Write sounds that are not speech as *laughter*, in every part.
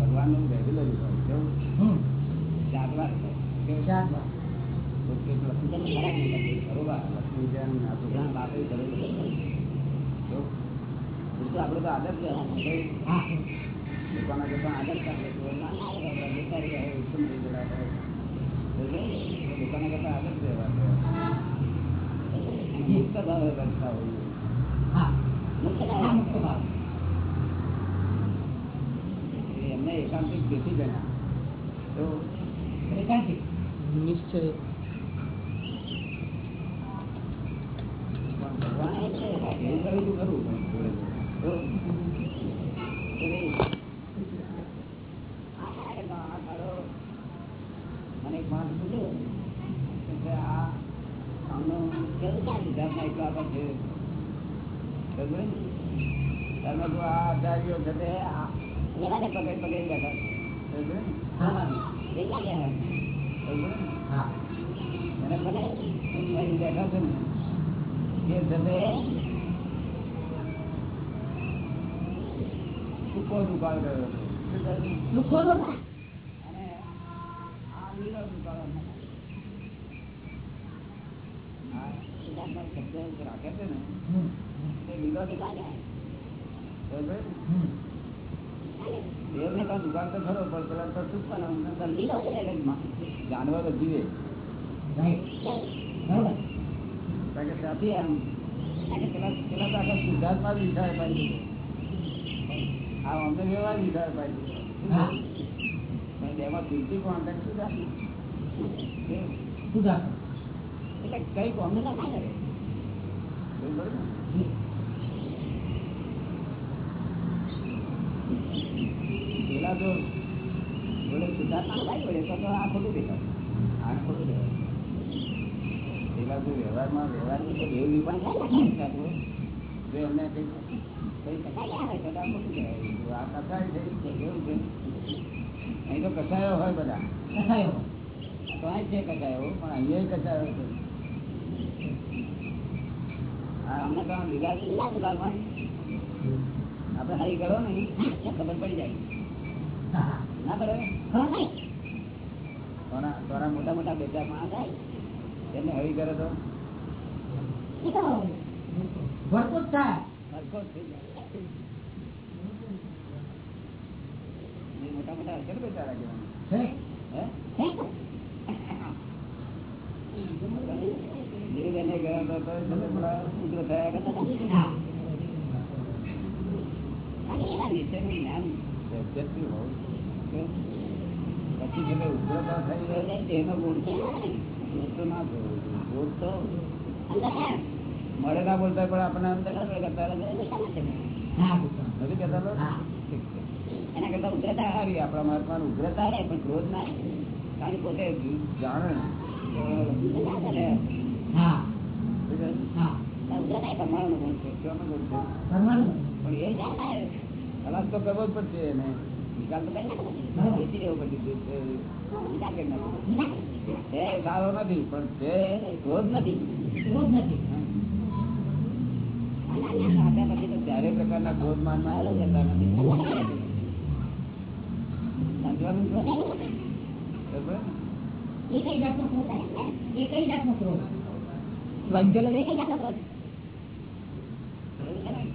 ભગવાનનું regular હોય. કેવું? જાતવાર છે. કેવું? તો આદર છે. લોકોના આવે, ઉત્તમ લોકોના કરતા મુક્ત ભાવે કરતા હોઈએ. એમને એકાંતિક તેથી ગણ્યા તો નિશ્ચય પણ ભગવાને એવું કહ્યું ખરું પણ જોડે જોડે. તો કે ભાઈ, આ ખાડો, આ ખાડો. મને એક માણસ પૂછ્યું કે આ આમનું કેવું ક્યાં સિદ્ધાર્થમાં એટલું આગળ છે બરોબર ને? ત્યારે મેં કીધું, આ આચાર્યો છે તે આ પકડી પકડી બેઠા સૂકો દુકાળ ગયો શું અને રાખે છે ને જાનવરો જીવે કારણ કે ત્યાંથી આમ કારણ કે પેલા પેલા તો આખા સિદ્ધાર્થમાં જ વિચાર પાડી આ અમને વ્યવહાર વિચાર પાડી બેમાં કીર્તિ હતા? શું જાણ્યું? એટલે કઈ કોમને ના કરે બરોબર ને? પેલા જો સિદ્ધાર્થમાં તો આ ખોટું દેખાય. આ ખોટું દેખાય. પેલા જો વ્યવહારમાં વ્યવહારની તો દેવ વિભાગ જો એમને કઈ કઈ કસાય આવે તો આ ખોટું કહેવાય. આ કસાય છે કેવું છે. અહીં તો કસાયો હોય બધા. કસાયો તો અહીં છે કસાયો પણ અહીંયા કસાયો છે. આ અમને તો લીલા લીલા આપણે હરી કરો ને ખબર પડી જાય. ના પડે? કોના મોટા મોટા બેટા માં થાય. તેને હરી કરે તો. હરખો જ થઈ જાય. મોટા મોટા હશે ને બેટા ધીરુભાઈને ગયા તો તમે થોડા ઉગ્ર થયા કરતા હતા. એના વિશેનું જ્ઞાન સજ્જનથી હોવું જોઈએ. પછી છેલ્લે ઉગ્રતા થઈ જાય ગુણ તો ના. ગુણ તો મળે ના બોલતા પણ આપણને અંદર કરતા નથી કહેતા તો? ઠીક છે. એના કરતા ઉગ્રતા સારી આપણા મહાત્મા ઉગ્રતા રહે પણ ક્રોધ ના કારણ પોતે જાણે. હા. ઉગ્રતા એ પરમાણુનો ગુણ છે. કેવાનો ગુણ છે? પણ એ જાણે. ખલાસ તો કરવો જ પડશે એને નિકાલ તો બેસી રહેવું પડશે. એ સારો નથી પણ તે ક્રોધ નથી. આપ્યા નથી ચારે પ્રકારના ક્રોધ માનમાં આવેલો જતા નથી. સમજવાનું છે? બરોબર? એવું છે ને, ચાર પ્રકારના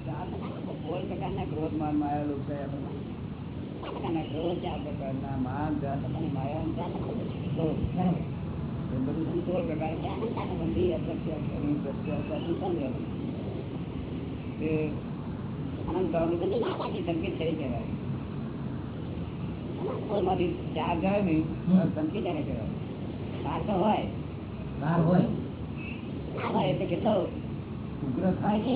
કોઈ પ્રકારના ક્રોધ માનમાં આવેલું છે આપણે. ક્રોધ, ચાર પ્રકારના માન, ચાર પ્રકારની માયા, ચાર પ્રકારના ક્રોધ. એ બધું સોળ પ્રકાર બંધી, અદ્રશ્ય, અક્ષરી, દ્રશ્ય, અસંસંગ. તે અનંતરની સંકેત થઈ કહેવાય ઓમાંથી ચાર જાય ને સંકેત એને કહેવાય ચાર તો હોય ના હોય એટલે કેટલો ઉગ્ર થાય છે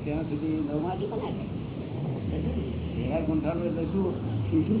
ત્યાં સુધી નવમાંથી પણ આવે ગુંઠાણું એટલે શું શું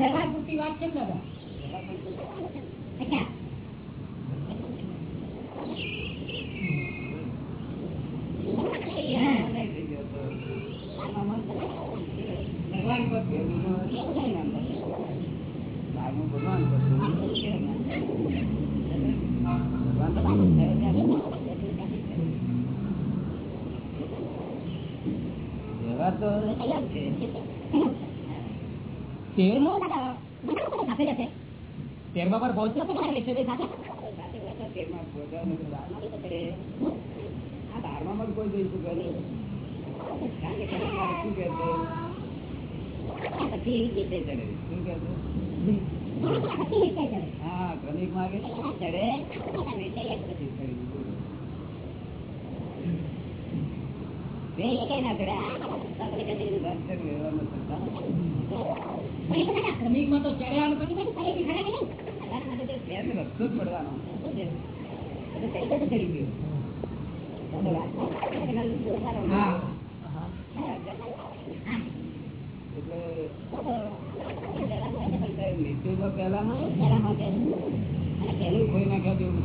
જગા પૂરતી વાત કેમ દાદા ખબર પહોંચી હા ક્રમિક માગે ચડે માં તો ચડ્યા પછી પછી એને રસ્તો જ પડવાનો મૃત્યુ પહેલા પેલું કોઈ નાખ્યા જેવું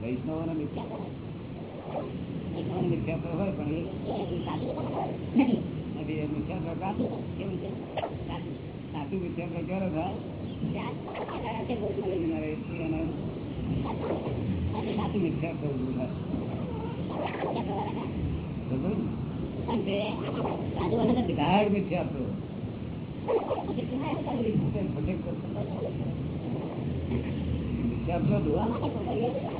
વૈષ્ણવ ને મિત્ર મિથ્યાત્વ હોય પણ નથી મિથ્યાત્વ કેવું છે સાચું મિથ્યાત્વ ક્યારે થાય સાચું મિથ્યાત્વ ઉભું થાય ધાર મિથ્યાત્વ મિથ્યાત્વ ધોવા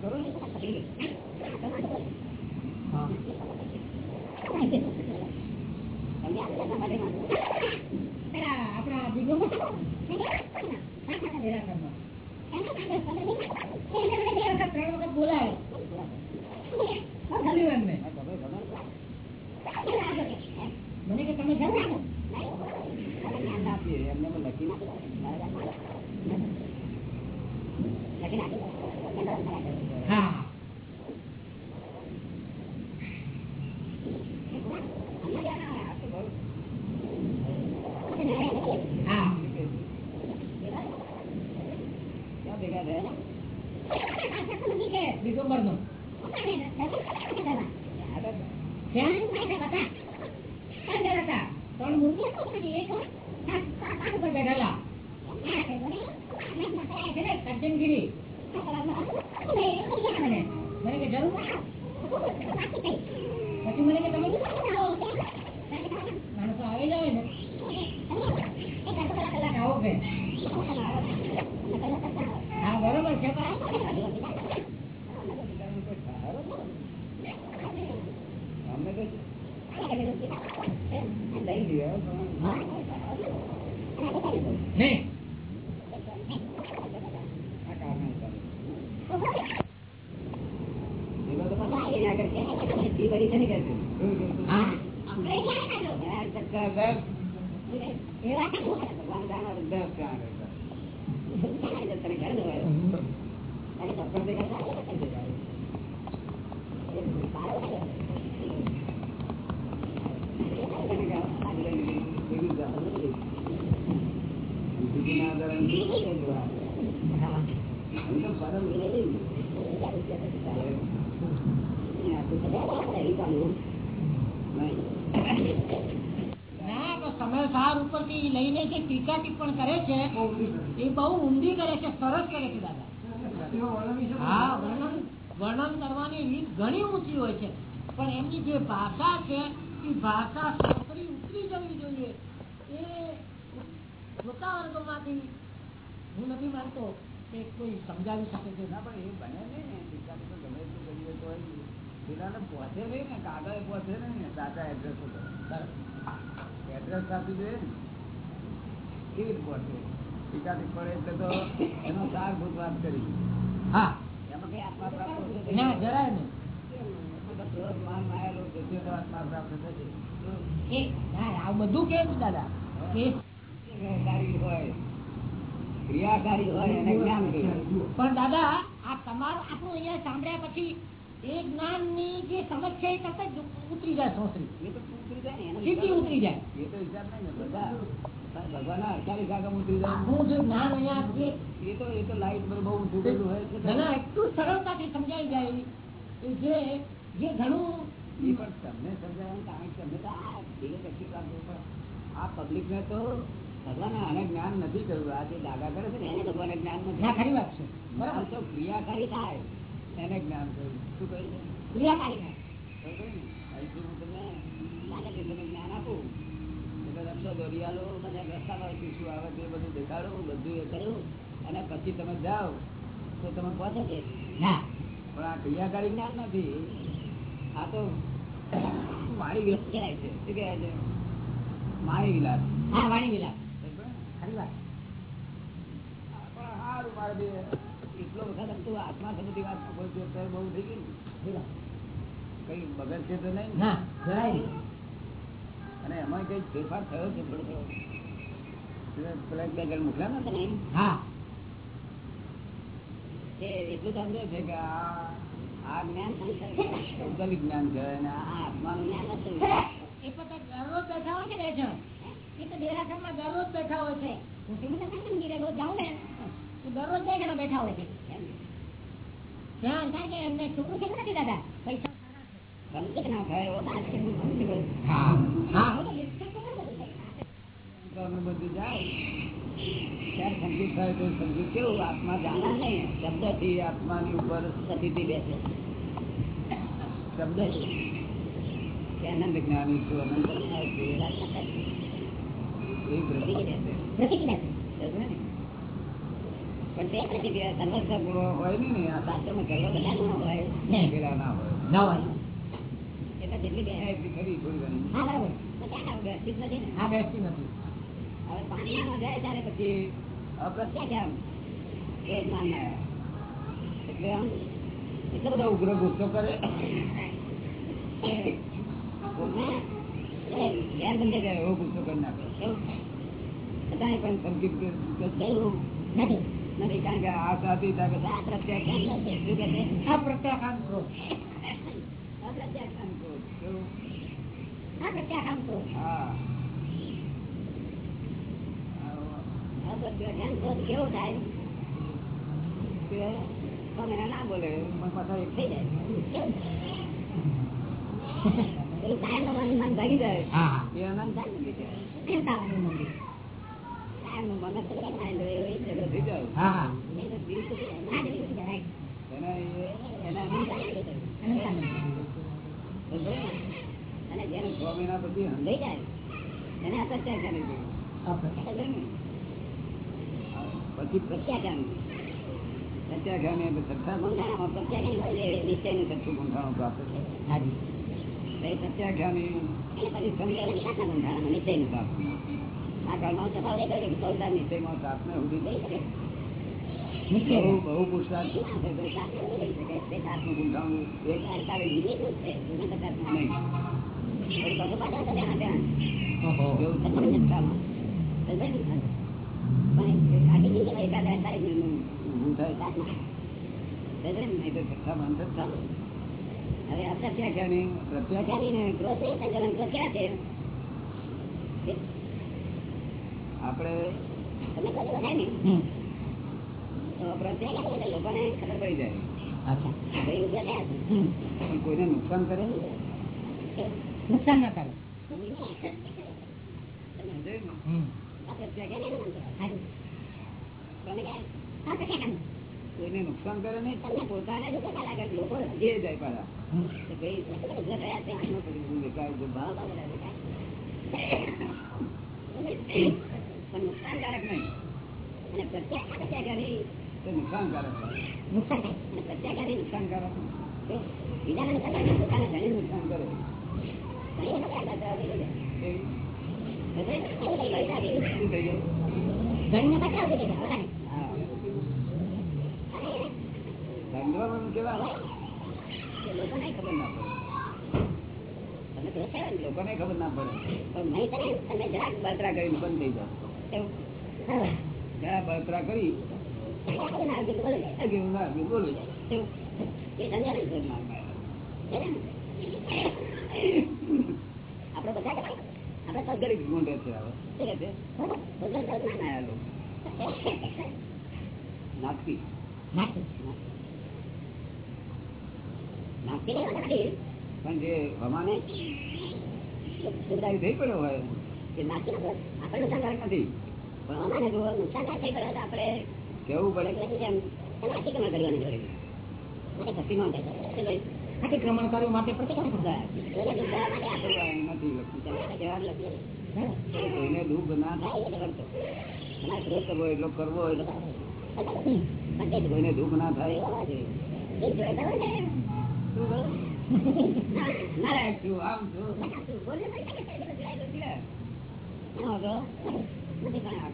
Pero. *laughs* Yeah. ઘણી ઊંચી હોય છે. પણ એમની જે ભાષા છે એ ભાષા સાંકડી ઉતરી જવી જોઈએ. એ શ્રોતા વર્ગમાંથી હું નથી માનતો કે કોઈ સમજાવી શકે છે. ના પણ એ બને નહીં ને. ટીકાની તો ગમે એટલું કરીએ તો પેલાને પહોંચે નહીં ને કાગળ પહોંચે નહીં ને સાચા એડ્રેસ એડ્રેસ આપી દે ને કેવી રીતે પહોંચે. ટીકાથી પડે એટલે તો એનો સારભૂત વાત કરી. હા. એમાં કઈ આત્મા પ્રાપ્ત જરાય નહીં. બધું દાદા. પણ દાદા આ તમારું આપણું અહિયાં સાંભળ્યા પછી એ જ્ઞાનની જે સમજ છે એ તરત ઉતરી જાય સોસરી. સીધી ઉતરી જાય. એ તો વિચાર નહીં ને અડતાલીસ આગમ ઉતરી જાય. હું જે જ્ઞાન અહીંયા એ તો એ તો લાઈટ પર બહુ ઊંચું ગયેલું હોય એટલું સરળતાથી સમજાઈ જાય જે જે ઘણું એ પણ તમને સમજાવવાનું કારણ કે તમે તો આ દિવ્ય શક્તિ પ્રાપ્ત આ પબ્લિક તો ભગવાને આને જ્ઞાન નથી કર્યું. આ જે દાદા કરે છે ને એને ભગવાને જ્ઞાન નથી ખરી વાત છે. બરાબર. બરાબર તો ક્રિયાકારી થાય. એને જ્ઞાન કર્યું. શું કહ્યું? ક્રિયાકારી થાય. અહીંથી હું તમને લાગે છે તમે જ્ઞાન આપું એટલે રસ્તો દોરી બધા રસ્તામાં શું શું આવે તે બધું દેખાડું બધું એ કર્યું અને પછી તમે જાઓ તો તમે પહોંચો હા પણ આ ક્રિયાકારી જ્ઞાન નથી. આ તો વાણી વિલાસ કહેવાય છે. શું કહેવાય છે? વાણી વિલાસ હા વાણી વિલાસ ખરી વાત. આ મારે બે એટલો વખત આમ તું આત્મા સંબંધી વાત બોલતો બહુ થઈ ગઈ ને. ખરી વાત. કઈ તો નહીં. અને એમાં કઈ ફેરફાર થયો છે થોડો થોડો? પેલા- બે મોકલ્યા ને? હા. તે એટલું સમજે છે કે આ આ જ્ઞાન ભૌગોલિક જ્ઞાન કહેવાય અને આ આત્માનું જ્ઞાન નથી. એ પોતે દરરોજ બેઠા હોય છે ને એ એ તો દેરાસરમાં દરરોજ બેઠા હોય છે. હું શ્રીમંત જાઉં ને. દરરોજ બે બેઠા હોય છે. કારણ કે એમને છોકરું છે કે નથી દાદા? પૈસા બધું જાય. ત્યારે સંગીત થાય તો સંગીત કેવું? આત્મા જાણે નહીં શબ્દથી આત્માની ઉપર સ્થિતિ બેસે. શબ્દ આનંદ જ્ઞાની છું અનંત ના ને? પણ તે પ્રતિક્રિયા ગુણો હોય ને આ શાસ્ત્રમાં કરવા બધા ગુણો હોય. ના. હોય. ના હોય. એટલે જેટલી ખરી થોડી ઘણી હા બરાબર. ને. હા બેસતી નથી. હવે પાણીમાં જાય ત્યારે પછી એ એટલે આમ એટલો બધો ઉગ્ર ગુસ્સો કરે. કે કોકને એ ઘેર બંધ જાય એવો ગુસ્સો કરી નાખે. છતાંય પણ કે- કે નથી. નથી કારણ કે આ સાથી કે આ પ્રત્યક્ષ જ્ઞાન શું આ ક્રોધ. આ ક્રોધ હા. કેવો થાય કે છ મહિના ના બોલે પણ પાછા એક થઈ જાય પેલું કાયમ નું મન ભાગી જાય હા હા એ આનંદ થાય ને બીજે. કાયમનું મંદિર. કાયમનું મન જ થઈ જાય ને, એ ઝઘડો થઈ જાય. હા હા એ તો દિલ તૂટી જાય. ના, દિલ તૂટી જાય. એના એ- એના અનંત આનંદ થાય. સમજો ને? અને જેને છ મહિના પછી હંધાઈ જાય એને અપત્યાચારી કહેવાય. સમજો ને? પછી પ્રત્યાગામી પ્રત્યાગામી એટલે બંધારણમાં નિશ્ચયનું બંધારણ પ્રાપ્ત થાય પછી સમજાવી શાખા બંધારણ નિશ્ચયનું પ્રાપ્ત આ કાળમાં એ કરે કે નિશ્ચયમાં પ્રાપ્તને શકે. બહુ પુરુષાર્થ બંધારણ એક નહીં. હવે પ્રત્યાખ્યાની ને તો ક્યાં છે આપણે તમે કદી ને લોકોને ખબર પડી જાય કોઈને નુકસાન કરે નુકસાન ના કરે કોઈને નુકસાન કરે નહીં. પોતાને હજી જાય પાછા. નુકસાનકારક નહીં. અને પ્રત્યાઘાતી તે નુકસાનકારક પ્રત્યાઘાતી નુકસાનકારક. બીજાને નુકસાન કરે પોતાને ઘણી નુકસાન કરે. લોકોને ખબર ના બંધ થઈ જાઓ જરા બળતરા કરી બોલું આપણે બધા પણ જે હવાને થઈ પડ્યો હોય આપણે નુકસાનકારક નથી. પણ હમાને જો નુકસાનકારક થઈ પડ્યો આપણે કહેવું પડે? કે કેમ એને કરવાની જરૂર માટે ભક્તિ નો થાય શું કહ્યું? અતિક્રમણ કર્યું માટે પ્રતિક્રમણ એને દુઃખ ના થાય એટલે કરવો કોઈને દુઃખ ના થાય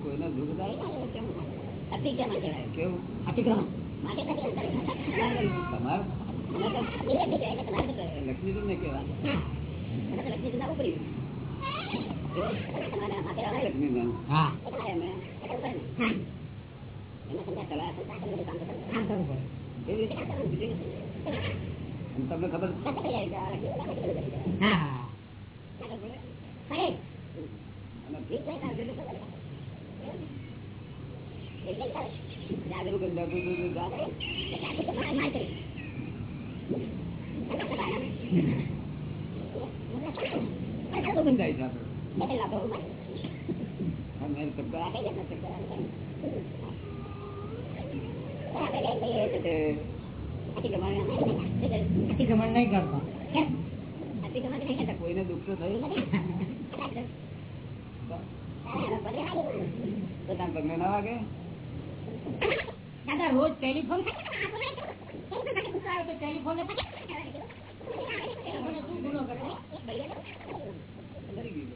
કોઈને દુઃખ થાય. કેવું? અતિક્રમણ. તમારે લક્ષ્મી ને કેવા તમને ખબર અને જાગરૂક જ જાગરૂક જ જાગરૂક. તો બંધાય છે આપણે. આ કોઈને દુઃખ તો થયું તાર પગલે ના વાગે દાદા રોજ ટેલિફોન ટેલિફોન શું ગુનો કરે મરી ગયું.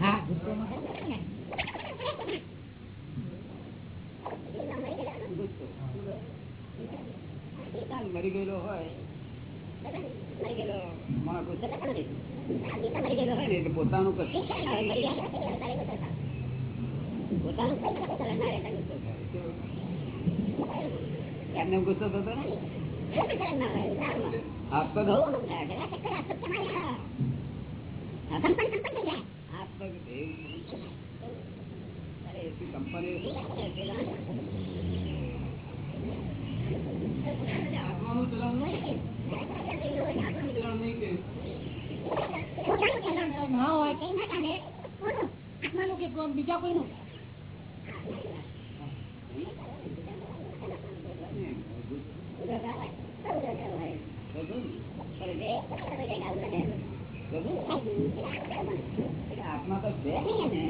હા ગુસ્સોમાં ગુસ્સો. પોતાનો મરી ગયેલો હોય માણસ ગુસ્સો હોય ને એટલે પોતાનું કશું એમને ગુસ્સો થતો ને આપતો કંપની. આત્માનું ચલણ નહીં આત્માનું ચલણ નહીં કે ના હોય આત્માનું કે બીજા કોઈનું આત્મા તો છે ને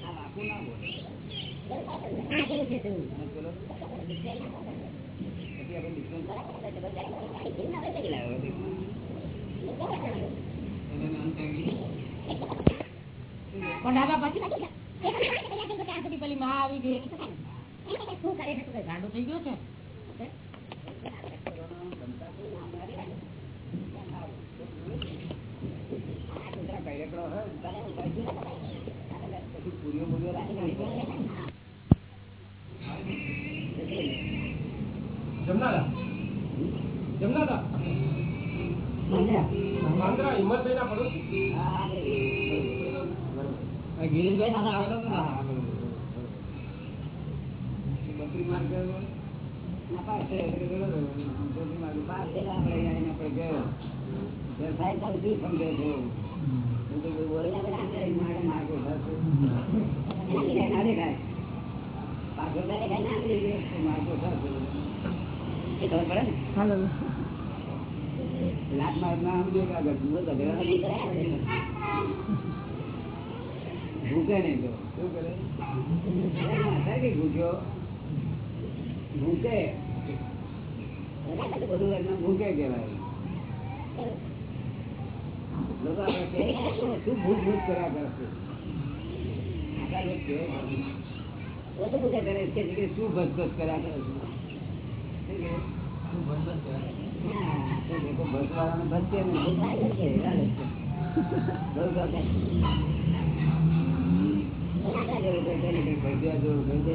આ આખું ના બોલે ગાંડો થઈ ગયો છે? પૂરીઓ પૂરીઓ રાખી જમનારા જમનારા આંધ્રા હિંમતભાઈ ના પડોશી ગિરીશભાઈ ને? આપણે ગયો. સાહેબ સમજે છે? હું તો કોઈ બોલે ના, બધા આંતરિક માર્ગે માર્ગે થશે. એનાથી ના દેખાય. પાછળ ના દેખાય, ના દેખાય, તો માર્ગો થશે. એ ખબર પડે ને? લાત માર ના સમજે કે આ ગઢનું ગધેડા નહીં કરે. ભૂકે નહીં તો શું કરે ભૂખ્યો ભૂકે. બધું એમને ભૂકે કહેવાય. લોકો આપણે શું ભૂત ભૂત કર્યા કરશે લોકો ભૂકે કરે છે કે શું કર્યા કરે ભસશે ભસવાય છે, ચાલે છે. બહુ ગમે. ભજીયા જેવું થઈ જાય. આ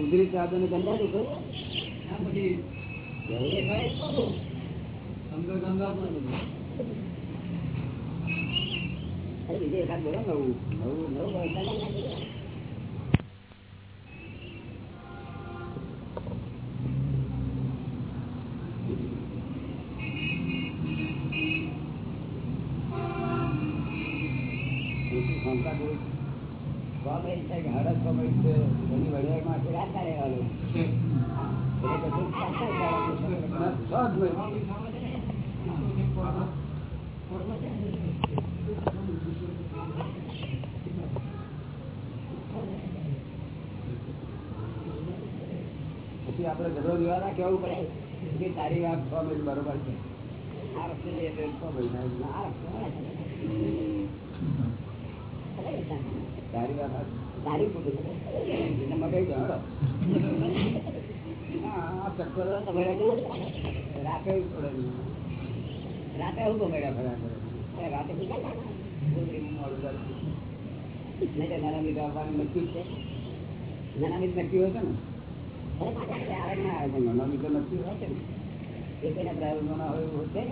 કુદરી ચાદર ને ગંદા દુખો અરે બીજું એકાદ બોલો નવું નવું નવું. પછી આપણે ઘરો વિવાદા કેવું પડે? કે તારી વાત છ મિનિટ બરોબર છે. આ રસ્તે છ મિનિટ આ રસ્તે તારી વાત તારી ખોટી રાતે રાતે આવું ગમેડા ફર્યા કરે રાતે નાના મીઠ આવવાનું નક્કી છે નાના મીઠ નક્કી હોય ને આવે ના આવે છે નાના મીઠ નક્કી હોય છે ને એ કોઈના પ્રાયોગમાં ના હોય એવું છે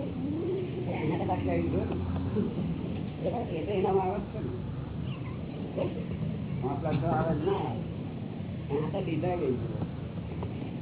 એના તો પાછું આવી ગયું ને. એ તો એનામાં આવે છે ને લાખ તો આવે ના આવે તો છે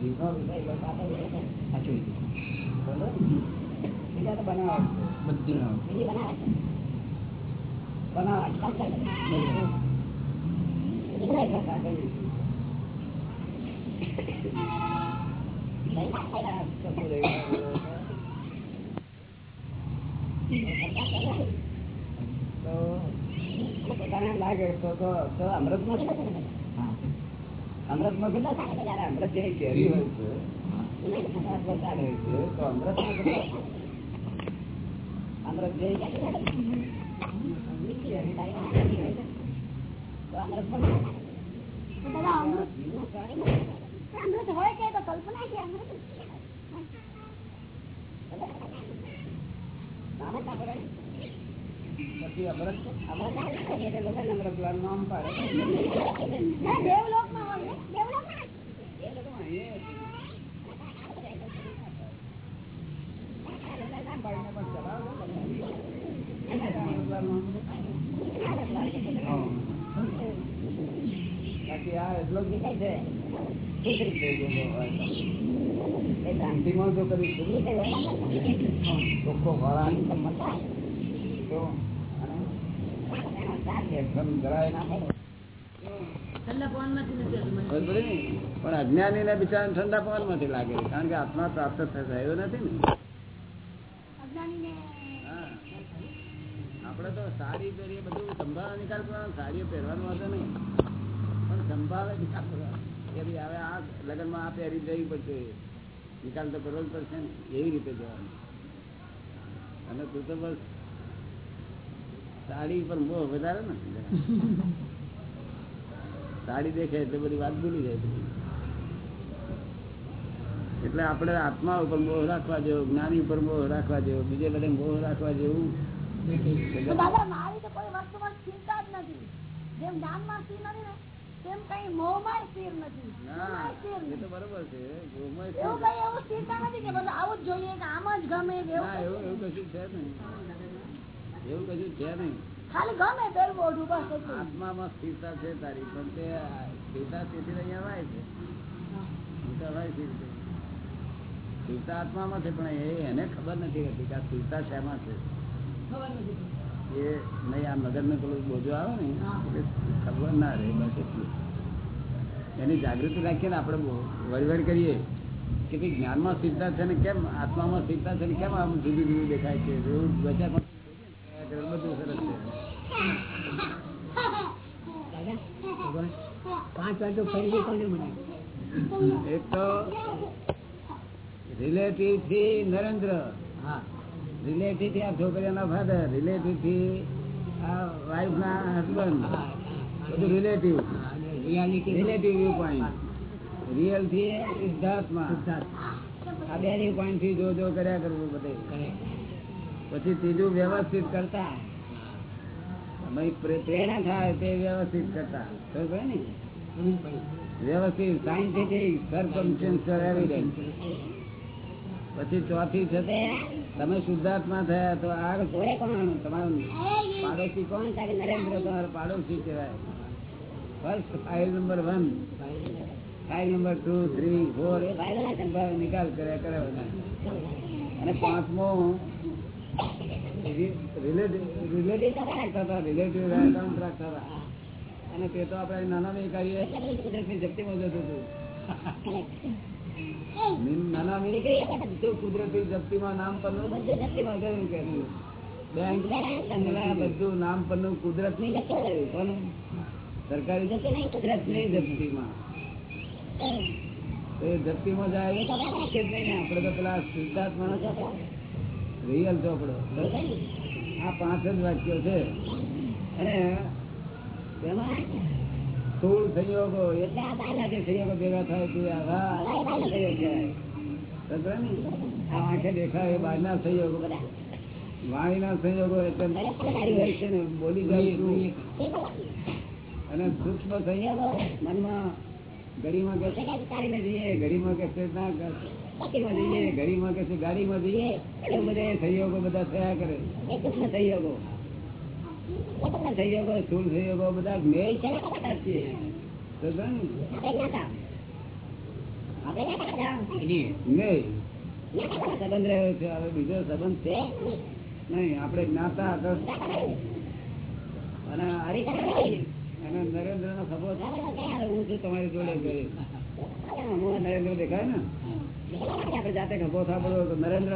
તો પોતાને લાગે તો તો તો અમૃતમાં કેટલા છે? જ્યારે અમૃત જેવી કેરી હોય છે તો અમૃતમાં કેટલા અમૃત જે કેરી હોય. છે. તો અમૃત. અમૃત કલ્પના છે અમૃત અમૃત અમૃત અમૃત નામ પાડે. ના બાકી આ એટલો જ હોય તો. હોય. ચોખ્ખો ખોરાક સંમત તો અને ના પણ અજ્ઞાની ને? બિચારા ઠંડા પવનમાંથી લાગે કારણ કે આત્મા પ્રાપ્ત થયો નથી ને. આપડે તો સાડી પહેરીએ બધું સંભાળ નિકાલ કરવાનો સાડીઓ પહેરવાનો હતો નહીં. પણ સંભાળે નિકાલ કરવાનો. કે ભાઈ હવે આ લગ્નમાં આ પહેરી જવી પડશે. નિકાલ તો કરવો જ પડશે ને. એવી રીતે જવાનું. અને તું તો બસ સાડી પર મોહ વધારે ને. સાડી દેખાય એટલે બધી વાત ભૂલી જાય એટલે આપણે આત્મા ઉપર મોહ રાખવા જેવો જ્ઞાની ઉપર મોહ રાખવા જેવો બીજે બધે મોહ રાખવા જેવું. દાદા મારી તો કોઈ વસ્તુમાં સ્થિરતા જ નથી. જેમ જ્ઞાનમાં સ્થિર નથી ને તેમ કઈ મોહમાં સ્થિર નથી. ના મોહમાં સ્થિર એ તો બરોબર છે. મોહમાં એવું કઈ એવું સ્થિરતા નથી કે બધું આવું જ જોઈએ કે આમ જ ગમે કે ના એવું એવું એવું કશું છે નહીં. એવું કશું છે નહીં. ખાલી ગમે પહેરવું ઓઢું બસ આત્મામાં સ્થિરતા છે તારી પણ તે સ્થિરતા તેથી અહીંયા વાય છે. સ્થિરતા વાય છે. સ્થિરતા આત્મામાં છે પણ એ એને ખબર નથી રહેતી કે આ સ્થિરતા શેમાં છે. એ નહીં આ મગજ ને પેલું બોજો આવે ને ખબર ના રહે બસ એટલું. એની જાગૃતિ રાખીએ ને આપણે વળવડ કરીએ કે ભાઈ જ્ઞાનમાં સ્થિરતા છે ને કેમ આત્મામાં સ્થિરતા છે ને કેમ આમ જુદું જુદું દેખાય છે. બચાર બધું છે પાંચ વાગે ફરી કોને મને એક તો રિલેટિવથી નરેન્દ્ર. હા. રિલેટિવથી આ છોકરીઓના ફાધર રિલેટિવથી આ વાઇફ ના હસબન્ડ બધું રિલેટિવ રિલેટિવ વ્યૂ પોઈન્ટ રિયલથી સિદ્ધાર્થમાં. આ બે વ્યૂ પોઈન્ટથી જો જો કર્યા કરવું બધે. પછી ત્રીજું વ્યવસ્થિત કરતા. પ્રેરણા થાય તે વ્યવસ્થિત કરતા. ખબર ને? વ્યવસ્થિત સાયન્ટિફિક સર્કમસ્ટન્શિયલ એવિડન્સ પછી ચોથી છે, તમે શુદ્ધાત્મા થયા તો આ કોઈ કોણ તમારો પાડોશી કોણ તારે નરેન્દ્ર તમારો પાડોશી કહેવાય. First file number one file number two three four એ નિકાલ કર્યા કરે બધા. અને પાંચમો, રિલેટિવ રાખતા હતા, રિલેટિવ એકાઉન્ટ રાખતા હતા. અને તે તો આપણે નાના નહીં કરીએ જપ્તીમાં જતું હતું. કુદરતી કુદરત સરકારી જપ્તી નહીં જપ્તીમાં એ જપ્તીમાં જાય તો પેલા સિદ્ધાર્થ માણસ રિયલ ચોપડો. આ પાંચ જ વાક્યો છે. અને સ્થૂળ સંયોગો એટલે આ બારના સંયોગો ભેગા થાય સંયોગ આંખે દેખાય બહારના સંયોગો વાણીના સંયોગો એટલે છે બોલી જાય અને સૂક્ષ્મ સંયોગો મનમાં ગરીમાં કે છે જઈએ. ગરીમાં કે છે ગાડીમાં જઈએ. ગરીમાં કે ગાડીમાં જઈએ. એ બધા સહયોગો બધા થયા કરે. સહયોગો બધા મેળ છે? સંબંધ રહ્યો છે હવે બીજો સંબંધ છે નહીં. આપણે જ્ઞાતા હતો. અને અને નરેન્દ્ર નો ખભો હું છું તમારી જોડે નરેન્દ્ર દેખાય ને? આપણે જાતે ખભો થાપડો તો નરેન્દ્ર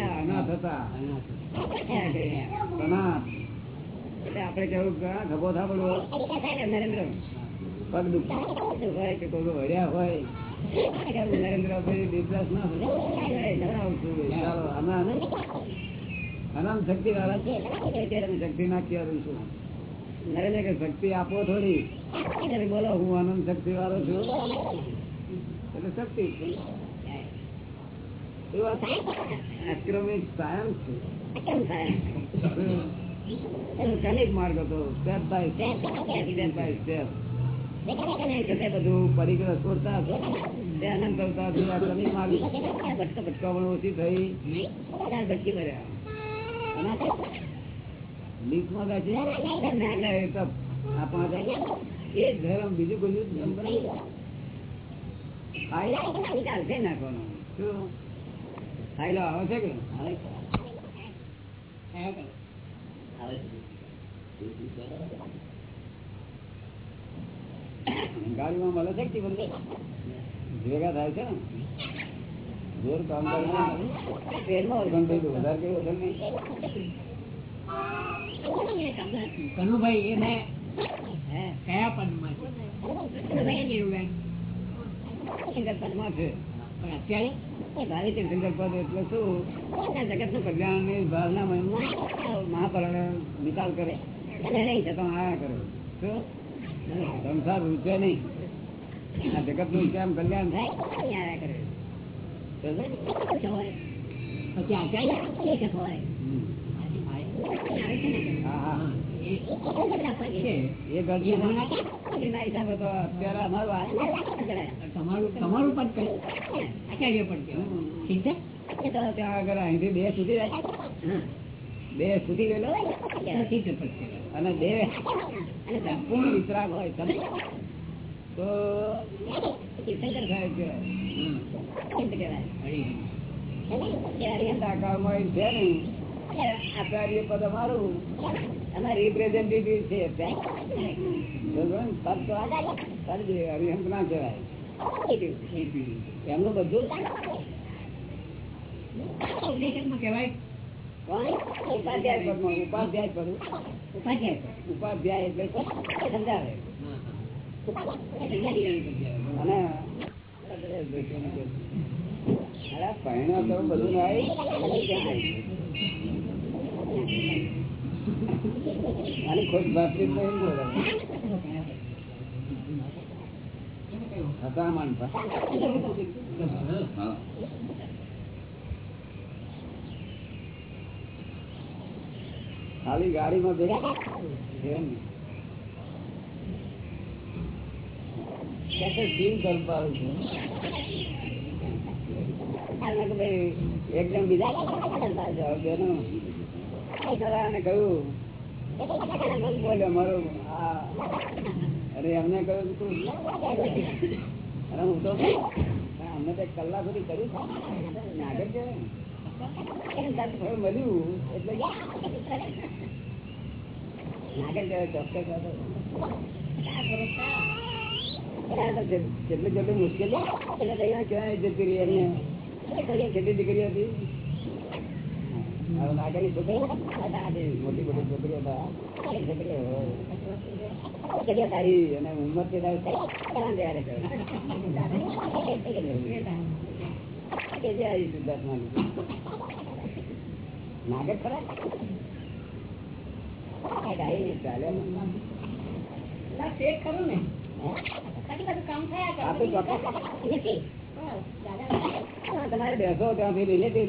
અનાથ હતા. અનાથ એટલે આપણે કેવું ખભો થાપડવો નરેન્દ્ર પગ દુખતું હોય કે હોય. શક્તિ આપો થોડી. બોલો, હું અનંત શક્તિ વાળો છું. એટલે શક્તિ એક્રોમિક સાયન્સ છે. ક્રમિક માર્ગ હતો. Step by step step by step બધું પરિગ્રહ છોડતા તે કરતા આ ક્રમિક માર્ગ ભટકા ભટકામણ ઓછી થઈ. ભટકી ભર્યા લીકમાં ગાછી એ આપણા એ જ ધર્મ, બીજું કોઈ ધર્મ છે નાખવાનો. શું? ફાયદો આવે છે કે? ગાડીમાં મળે છે કે બંધ ભેગા થાય છે ને? જોર કામ કરે ટ્રેનમાં ઓળખાણ થઈ વધારે કઈ ઓળખાણ નહીં. કનુભાઈ એને કયા પદમાં છે? પદમાં છે? પણ અત્યારે એ ભારી શંકર એટલે શું? જગતનું કલ્યાણની ભાવના મહાપરણ નિકાલ કરે. નહીં છતાં આયા કરે. શું? સંસાર રૂચે નહીં. આ જગતનું કેમ કલ્યાણ થાય? કરે. પછી. હા હા. તમારું પણ બે સુધી બે સુધી ગયેલો અને બે સંપૂર્ણ વિતરાગ હોય તમે તો એ છે નહીં આચાર્ય પદ અમારું અને રિપ્રેઝેન્ટેટિવ છે. બરોબર ને? કહેવાય. એમનું બધું ઉપાધ્યાય એટલે સમજાવે. અને અરે બધું ના અને ખુદ વાતચીત નહીં બોલે હતામણ હા. ખાલી ગાડીમાં ભાઈ એકદમ બીજા. કહ્યું બોલ્યો મારું. અરે એમને કહ્યું તું અરે અમને તો કલાક સુધી કર્યું મળ્યું એટલે જેટલી જેટલી મુશ્કેલી એમને કેટલી દીકરી હતી. મોટી મોટી છોકરીઓ સારી અને ઉંમર નાગર ખરા કરું ને તમારે બેસો ત્યાંથી રિલેટિવ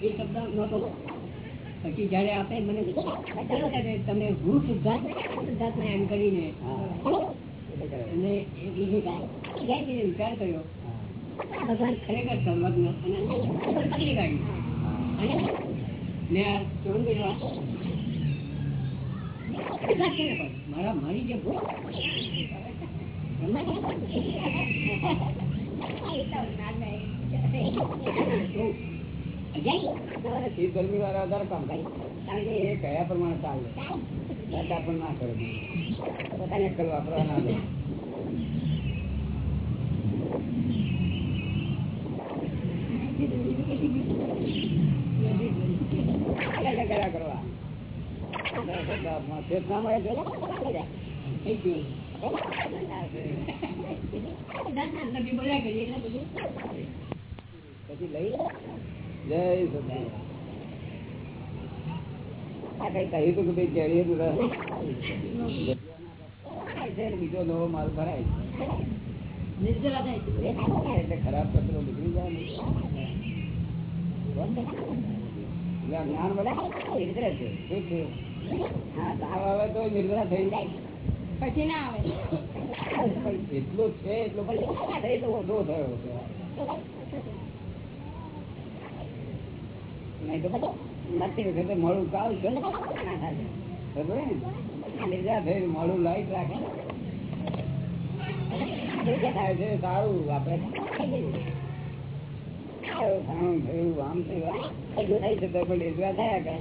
એ શબ્દ નહોતો પછી જયારે આપણે મને તમે હું સિદ્ધાર્થ સિદ્ધાર્થ એમ કરીને વિચાર કર્યો ભગવાન ખરેખર સંલગ્ન મારા મારી જે ભૂલ શીત ગરમી વાળા વધારે કામ એ કયા પ્રમાણે ચાલે? દાદા પણ ના કરે. પોતાને અક્કલ વાપરવા ના દે પછી લઈ જય આ કઈ કહ્યું હતું કે ભાઈ કેરીએ બીજો નવો માલ ભરાય એટલે ખરાબ કચરો નીકળી જાય ને. જ્ઞાન બધા નિર્ગ્રહ છે. શું છે? હા તાવ આવે તો નિર્ગ્રહ થઈ જાય. પછી ના આવે. એટલો છે એટલો પણ એટલો ઓછો થયો નહીં તો મરતી વખતે મોડું કાવ છે મોડું લાઈટ થાય છે? સારું, આપણે સારું આમ થયું બધું તો પણ થયા કરે.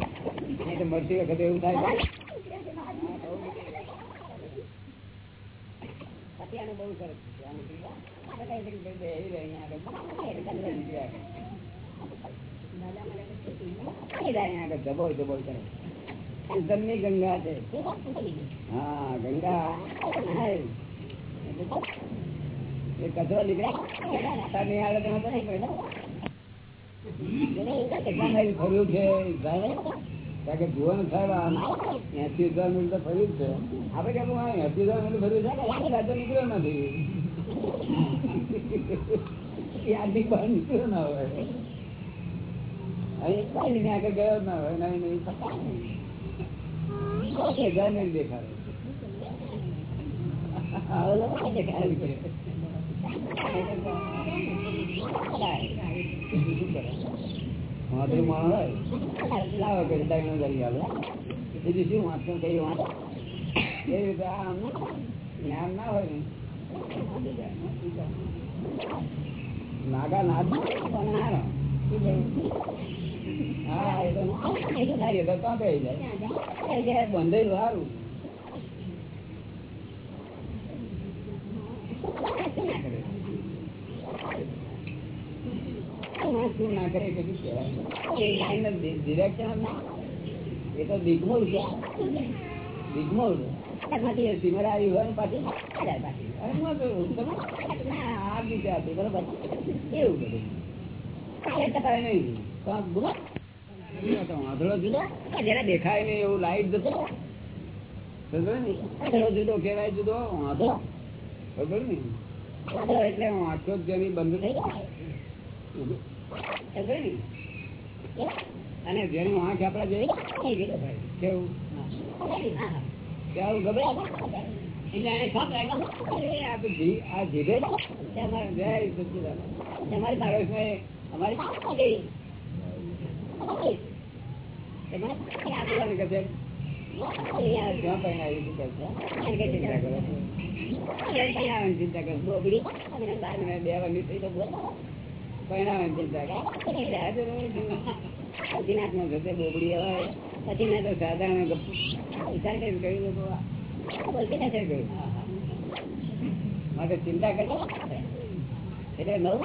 નહીં તો વખતે એવું થાય. બહુ સરસ રહે ક્રિયા કરે. અંતરની ગંગા તો નહીં પડે. છે ને સાહેબ એસી હજાર તો ફર્યું છે આપડે કેમ એસી હજાર મિનિટ ફર્યું છે રાજા નીકળ્યો નથી યાદની બહાર નીકળ્યો ના હોય ગયો ના હોય, નવી આલો બીજું શું વાંચો કઈ વાંચ એ રીતે જ્ઞાન ના હોય. ને નાગા નાદ પણ બંધાયેલું સારું શું ના કરે કે શું કહેવાય? એ તો દિગ્મૂળ છે દિગ્મૂળ એમાંથી સિમર આવી હોય ને પાછી આ બીજા બરોબર એવું બધું નહીં જુદો દેખાય નહીં એવું લાઈટ જતો. ને? જુદો કહેવાય જુદો ને વાંચો જાય અને જેનું આંખ આપડા જોઈ કેવું? કેવું ગભરાય અમારી પછી મેં તો સાધારણ વિચાર કરીને કહ્યું બોલતી માટે ચિંતા કરે એટલે નવું.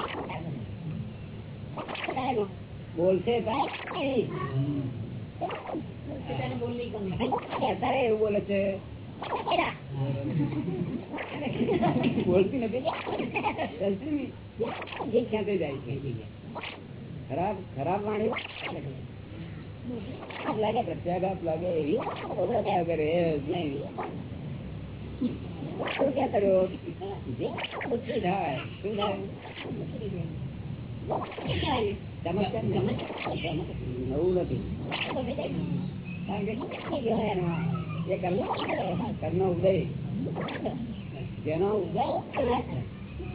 બોલશે તાય અત્યારે એવું બોલે છે. બોલતી નથી. પ્રત્યાઘાત લાગે એવી? શું કર્યો? નવું નથી. કર્મ ઉદય. જેનો ઉદય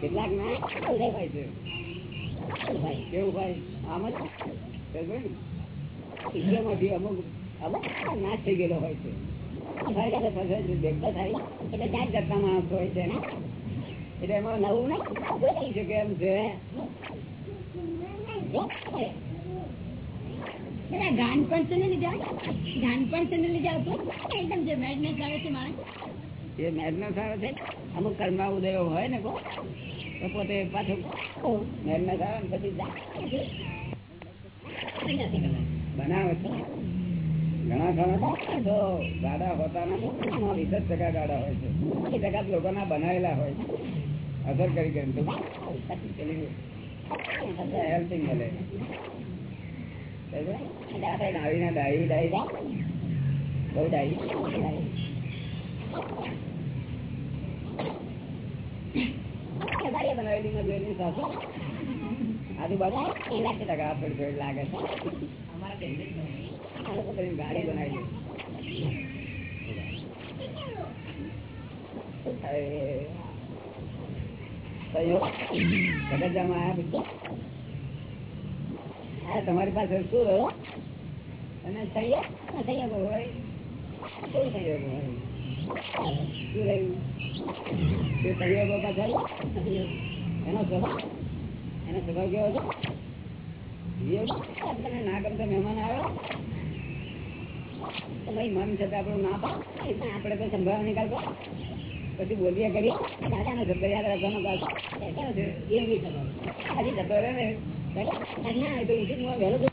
કેટલાક ના ઉદય હોય છે. કેવું ભાઈ? આમ જ ઈશ્વરમાંથી અમુક અમુક નાશ થઈ ગયેલો હોય છે. થાય. એટલે ત્યાં જતા માણસ હોય છે એટલે એમાં નવું ને કોઈ શકે એમ છે. અમુક કર્મ ઉદયો હોય ને તો પોતે પાછું મેઘનસ આવે ને પછી બનાવે છે. ઘણા ઘણા ગાડા હોતા નથી. વીસ ટકા ગાડા હોય છે. એ ટકા લોકોના બનાવેલા હોય છે. અસર કરી કરીને હેલ્પિંગ મળે ડાળીના ડાળી ડાળી બહુ ડાળી બનાવેલી લાગે છે ગાડી બનાવેલી શું થાય? સહયોગ કગજામાં આવ્યા પછી આ તમારી પાસે શું રહ્યો? અને સહયોગ એનો સ્વભાવ? એનો સ્વભાવ કેવો ના ગમતા મહેમાન આવ્યો. તો ભાઈ મન છતાં આપણું ના પાડે. આપણે તો સંભાળવા નીકળતો પછી બોલીએ કરીએ દાદાનો શબ્દ યાદ રાખવાનો છે એ બી સ્વભાવ હજી જતો રહે ને ના તો ઉઠી વહેલો